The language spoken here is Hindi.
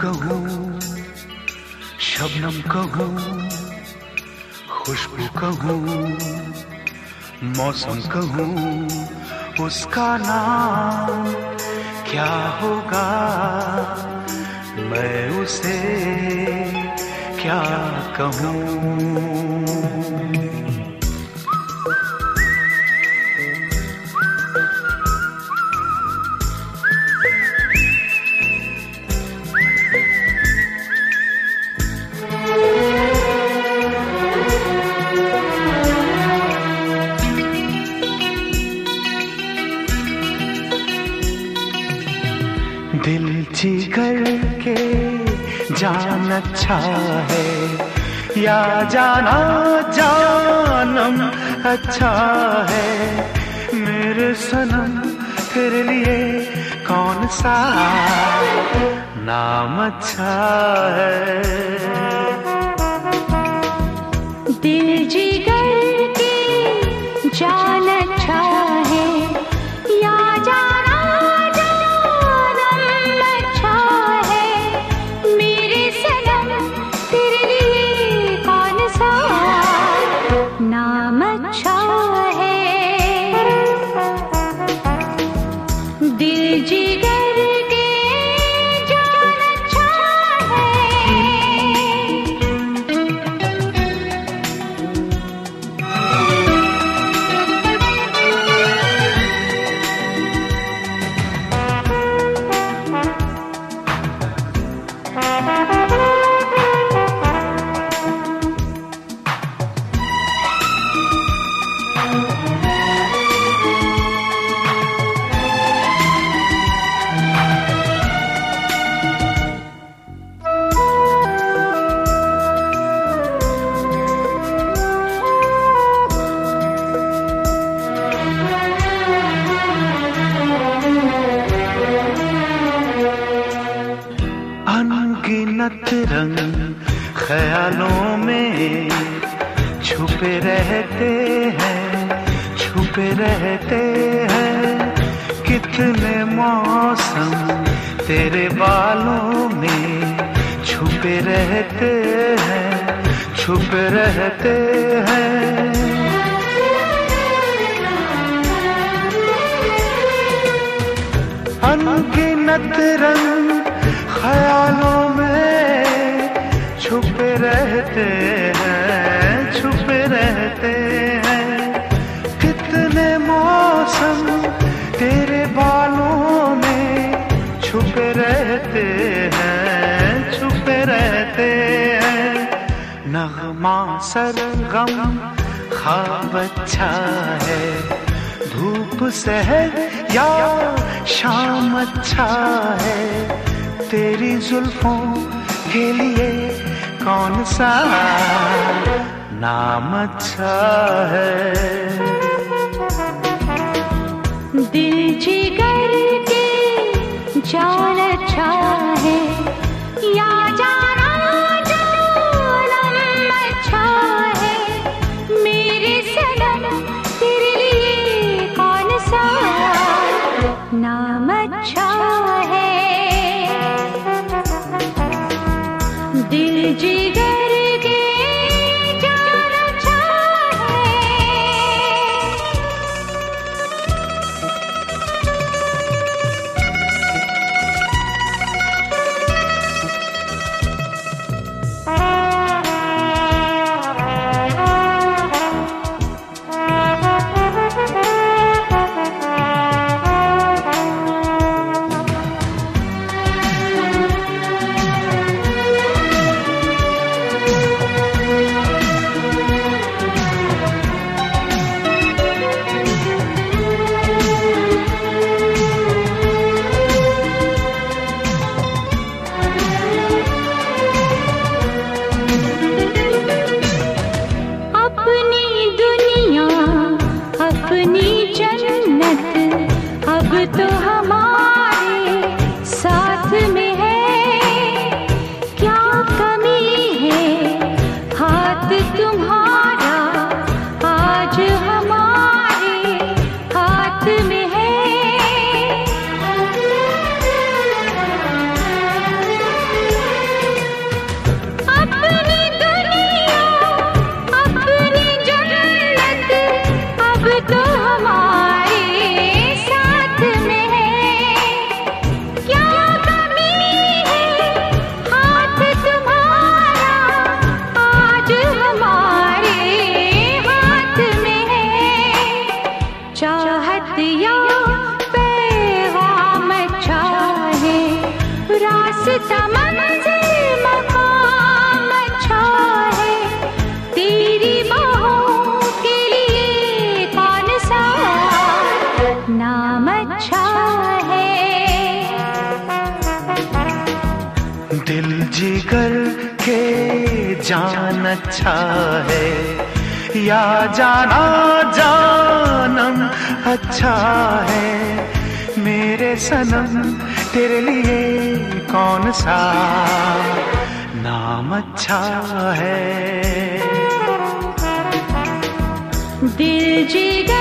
कहूँ, शबनम कहू, खुशबू कहू, मौसम कहू, उसका नाम क्या होगा? मैं उसे क्या कहूँ? जिगर के जान अच्छा है। या जाना जानम अच्छा है। मेरे सनम तेरे लिए कौन सा नाम अच्छा है? दिल जिगर रंग ख्यालों में छुपे रहते हैं, छुपे रहते हैं। कितने मौसम तेरे बालों में छुपे रहते हैं, छुपे रहते हैं। अनगिनत रंग ख्यालों छुपे रहते हैं, छुपे रहते हैं। कितने मौसम तेरे बालों में छुपे रहते हैं, छुपे रहते हैं। नगमा सर गम खाब अच्छा है। धूप सहर या शाम अच्छा है। तेरी जुल्फों के लिए कौन सा नाम अच्छा है? दिल जिगर के जान अच्छा है या जाना तो हमारे जान अच्छा है, या जाना जानम अच्छा है। मेरे सनम, तेरे लिए कौन सा नाम अच्छा है? दिल जिगर